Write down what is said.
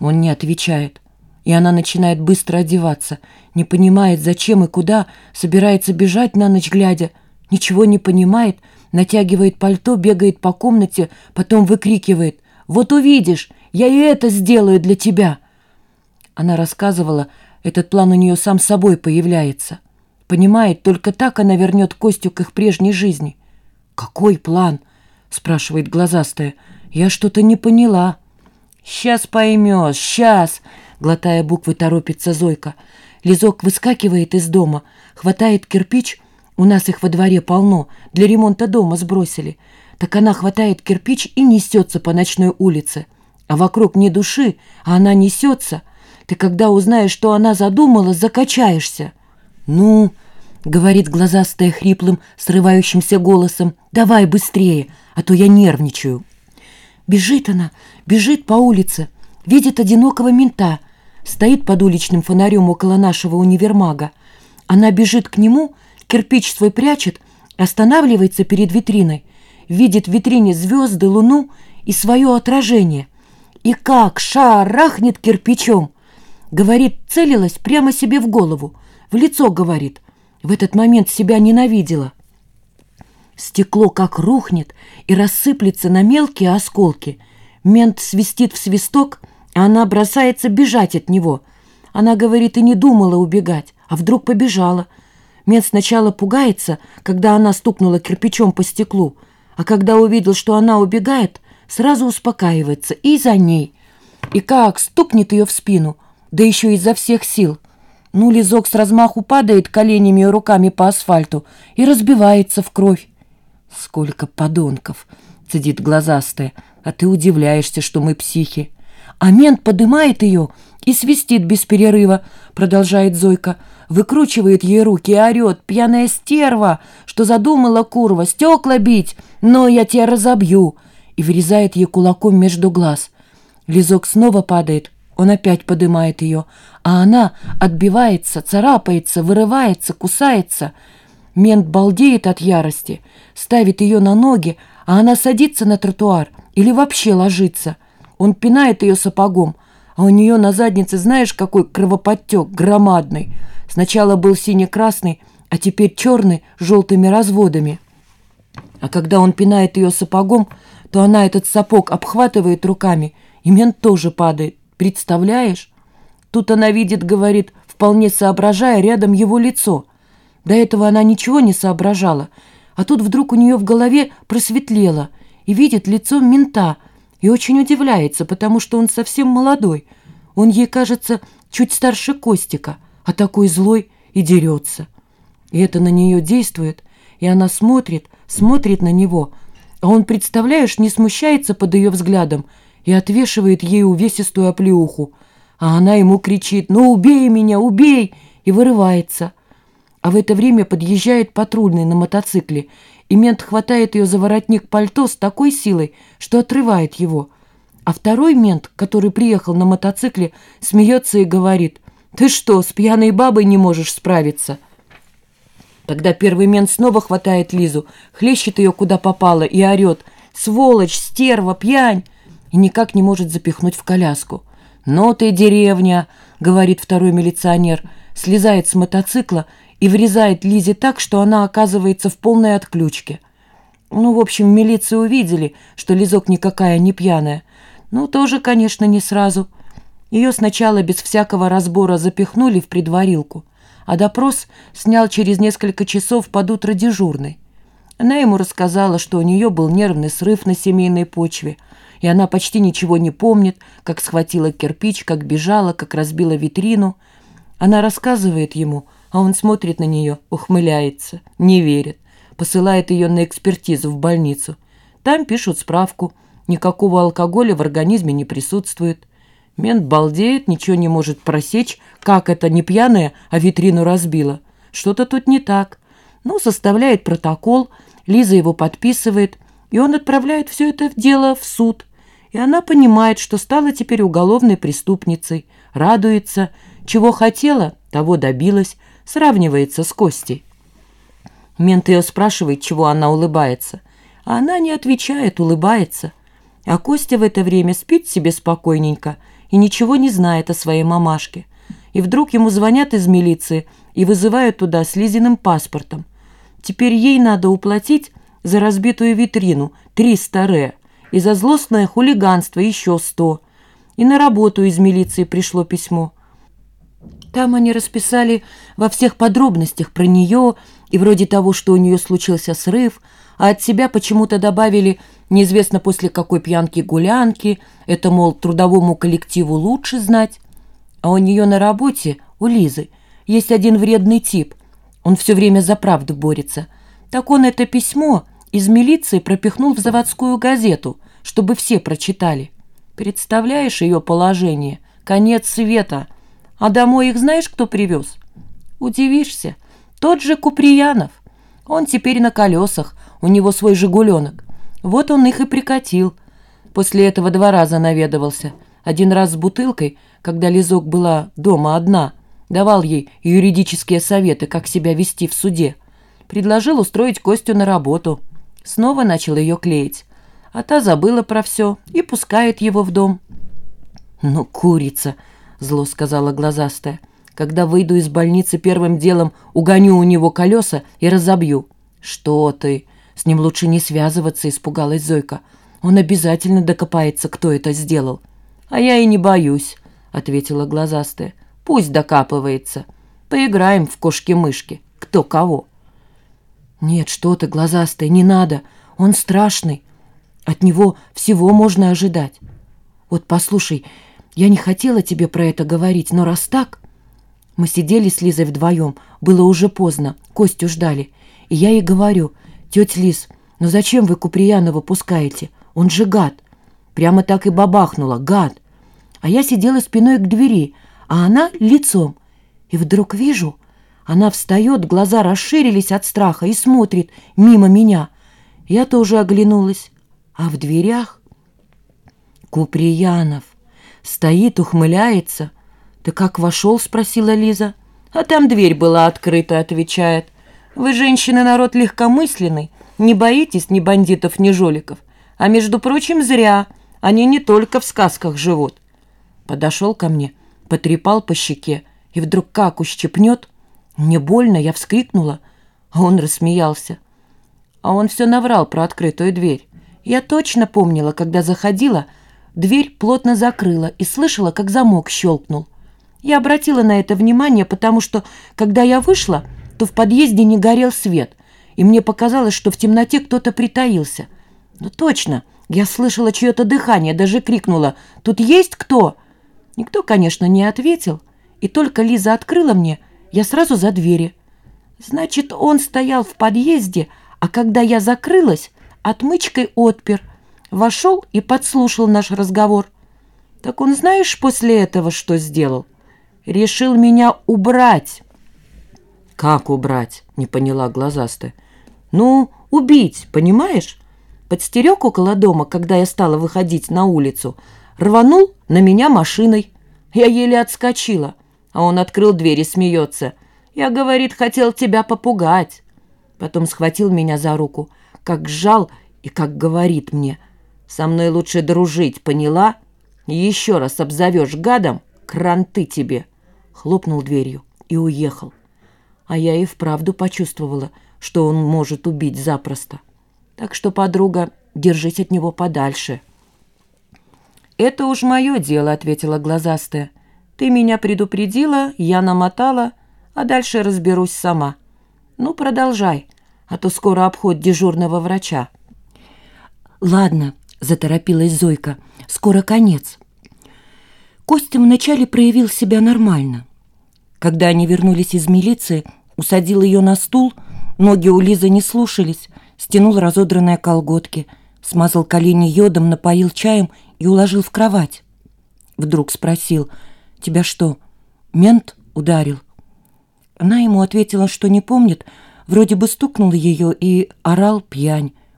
Он не отвечает. И она начинает быстро одеваться, не понимает, зачем и куда, собирается бежать на ночь глядя, ничего не понимает, натягивает пальто, бегает по комнате, потом выкрикивает «Вот увидишь, я и это сделаю для тебя!» Она рассказывала, этот план у нее сам собой появляется. Понимает, только так она вернет Костю к их прежней жизни. «Какой план?» — спрашивает глазастая. «Я что-то не поняла». «Сейчас поймешь, сейчас!» — глотая буквы, торопится Зойка. Лизок выскакивает из дома, хватает кирпич. У нас их во дворе полно, для ремонта дома сбросили. Так она хватает кирпич и несется по ночной улице. А вокруг ни души, а она несется. Ты когда узнаешь, что она задумала, закачаешься. «Ну...» — говорит глазастая хриплым, срывающимся голосом. «Давай быстрее, а то я нервничаю». Бежит она, бежит по улице, видит одинокого мента, стоит под уличным фонарем около нашего универмага. Она бежит к нему, кирпич свой прячет, останавливается перед витриной, видит в витрине звезды, луну и свое отражение. И как шарахнет кирпичом! Говорит, целилась прямо себе в голову, в лицо говорит. В этот момент себя ненавидела. Стекло как рухнет и рассыплется на мелкие осколки. Мент свистит в свисток, а она бросается бежать от него. Она, говорит, и не думала убегать, а вдруг побежала. Мент сначала пугается, когда она стукнула кирпичом по стеклу, а когда увидел, что она убегает, сразу успокаивается и за ней. И как стукнет ее в спину, да еще изо всех сил. Ну, лизок с размаху падает коленями и руками по асфальту и разбивается в кровь. «Сколько подонков!» — цедит глазастая. «А ты удивляешься, что мы психи». «А мент подымает ее и свистит без перерыва», — продолжает Зойка. Выкручивает ей руки и орет. «Пьяная стерва! Что задумала курва? Стекла бить! Но я тебя разобью!» И вырезает ей кулаком между глаз. Лизок снова падает. Он опять подымает ее, а она отбивается, царапается, вырывается, кусается — Мент балдеет от ярости, ставит ее на ноги, а она садится на тротуар или вообще ложится. Он пинает ее сапогом, а у нее на заднице знаешь, какой кровоподтек громадный. Сначала был сине-красный, а теперь черный с желтыми разводами. А когда он пинает ее сапогом, то она этот сапог обхватывает руками, и мент тоже падает. Представляешь? Тут она видит, говорит, вполне соображая рядом его лицо – до этого она ничего не соображала, а тут вдруг у нее в голове просветлело и видит лицо мента и очень удивляется, потому что он совсем молодой. Он ей кажется чуть старше Костика, а такой злой и дерется. И это на нее действует, и она смотрит, смотрит на него, а он, представляешь, не смущается под ее взглядом и отвешивает ей увесистую оплеуху, а она ему кричит «Ну убей меня, убей!» и вырывается. А в это время подъезжает патрульный на мотоцикле, и мент хватает ее за воротник пальто с такой силой, что отрывает его. А второй мент, который приехал на мотоцикле, смеется и говорит, «Ты что, с пьяной бабой не можешь справиться?» Тогда первый мент снова хватает Лизу, хлещет ее куда попало и орет, «Сволочь, стерва, пьянь!» и никак не может запихнуть в коляску. «Ну ты деревня!» — говорит второй милиционер, слезает с мотоцикла и врезает Лизе так, что она оказывается в полной отключке. Ну, в общем, милиции увидели, что Лизок никакая не пьяная. Ну, тоже, конечно, не сразу. Ее сначала без всякого разбора запихнули в предварилку, а допрос снял через несколько часов под утро дежурный. Она ему рассказала, что у нее был нервный срыв на семейной почве, и она почти ничего не помнит, как схватила кирпич, как бежала, как разбила витрину. Она рассказывает ему, а он смотрит на нее, ухмыляется, не верит, посылает ее на экспертизу в больницу. Там пишут справку, никакого алкоголя в организме не присутствует. Мент балдеет, ничего не может просечь, как это не пьяная, а витрину разбила. Что-то тут не так. Ну, составляет протокол, Лиза его подписывает, и он отправляет все это дело в суд. И она понимает, что стала теперь уголовной преступницей, радуется, чего хотела, того добилась, сравнивается с Костей. Мент ее спрашивает, чего она улыбается. А она не отвечает, улыбается. А Костя в это время спит себе спокойненько и ничего не знает о своей мамашке. И вдруг ему звонят из милиции и вызывают туда с Лизиным паспортом. Теперь ей надо уплатить за разбитую витрину 300 ре и за злостное хулиганство еще 100. И на работу из милиции пришло письмо. Там они расписали во всех подробностях про нее и вроде того, что у нее случился срыв, а от себя почему-то добавили неизвестно после какой пьянки-гулянки, это, мол, трудовому коллективу лучше знать. А у нее на работе, у Лизы, есть один вредный тип. Он все время за правду борется. Так он это письмо из милиции пропихнул в заводскую газету, чтобы все прочитали. Представляешь ее положение? Конец света. А домой их знаешь, кто привез? Удивишься. Тот же Куприянов. Он теперь на колесах, у него свой «Жигуленок». Вот он их и прикатил. После этого два раза наведывался. Один раз с бутылкой, когда Лизок была дома одна. Давал ей юридические советы, как себя вести в суде. Предложил устроить Костю на работу. Снова начал ее клеить. А та забыла про все и пускает его в дом. «Ну, курица!» — зло сказала глазастая. «Когда выйду из больницы, первым делом угоню у него колеса и разобью». «Что ты? С ним лучше не связываться», — испугалась Зойка. «Он обязательно докопается, кто это сделал». «А я и не боюсь», — ответила глазастая. «Пусть докапывается. Поиграем в кошки-мышки. Кто кого». «Нет, что ты, глазастая, не надо. Он страшный. От него всего можно ожидать. Вот послушай, я не хотела тебе про это говорить, но раз так...» Мы сидели с Лизой вдвоем, было уже поздно, Костю ждали. И я ей говорю, тетя Лиз, ну зачем вы Куприянова пускаете? Он же гад. Прямо так и бабахнула, гад. А я сидела спиной к двери, а она лицом. И вдруг вижу, она встает, глаза расширились от страха и смотрит мимо меня. Я тоже оглянулась, а в дверях Куприянов. Стоит, ухмыляется. «Ты как вошел?» — спросила Лиза. «А там дверь была открыта», — отвечает. «Вы, женщины, народ легкомысленный, не боитесь ни бандитов, ни жуликов. А, между прочим, зря. Они не только в сказках живут». Подошел ко мне, потрепал по щеке и вдруг как ущипнет. Мне больно, я вскрикнула, а он рассмеялся. А он все наврал про открытую дверь. Я точно помнила, когда заходила, Дверь плотно закрыла и слышала, как замок щелкнул. Я обратила на это внимание, потому что, когда я вышла, то в подъезде не горел свет, и мне показалось, что в темноте кто-то притаился. Ну точно, я слышала чье-то дыхание, даже крикнула «Тут есть кто?». Никто, конечно, не ответил, и только Лиза открыла мне, я сразу за двери. Значит, он стоял в подъезде, а когда я закрылась, отмычкой отпер – вошел и подслушал наш разговор. Так он знаешь после этого, что сделал? Решил меня убрать. Как убрать? Не поняла глазастая. Ну, убить, понимаешь? Подстерег около дома, когда я стала выходить на улицу. Рванул на меня машиной. Я еле отскочила, а он открыл дверь и смеется. Я, говорит, хотел тебя попугать. Потом схватил меня за руку, как сжал и как говорит мне – со мной лучше дружить, поняла? Еще раз обзовешь гадом, кранты тебе!» Хлопнул дверью и уехал. А я и вправду почувствовала, что он может убить запросто. Так что, подруга, держись от него подальше. «Это уж мое дело», — ответила глазастая. «Ты меня предупредила, я намотала, а дальше разберусь сама. Ну, продолжай, а то скоро обход дежурного врача». «Ладно», — заторопилась Зойка. «Скоро конец». Костя вначале проявил себя нормально. Когда они вернулись из милиции, усадил ее на стул, ноги у Лизы не слушались, стянул разодранные колготки, смазал колени йодом, напоил чаем и уложил в кровать. Вдруг спросил, «Тебя что, мент ударил?» Она ему ответила, что не помнит, вроде бы стукнул ее и орал пьянь.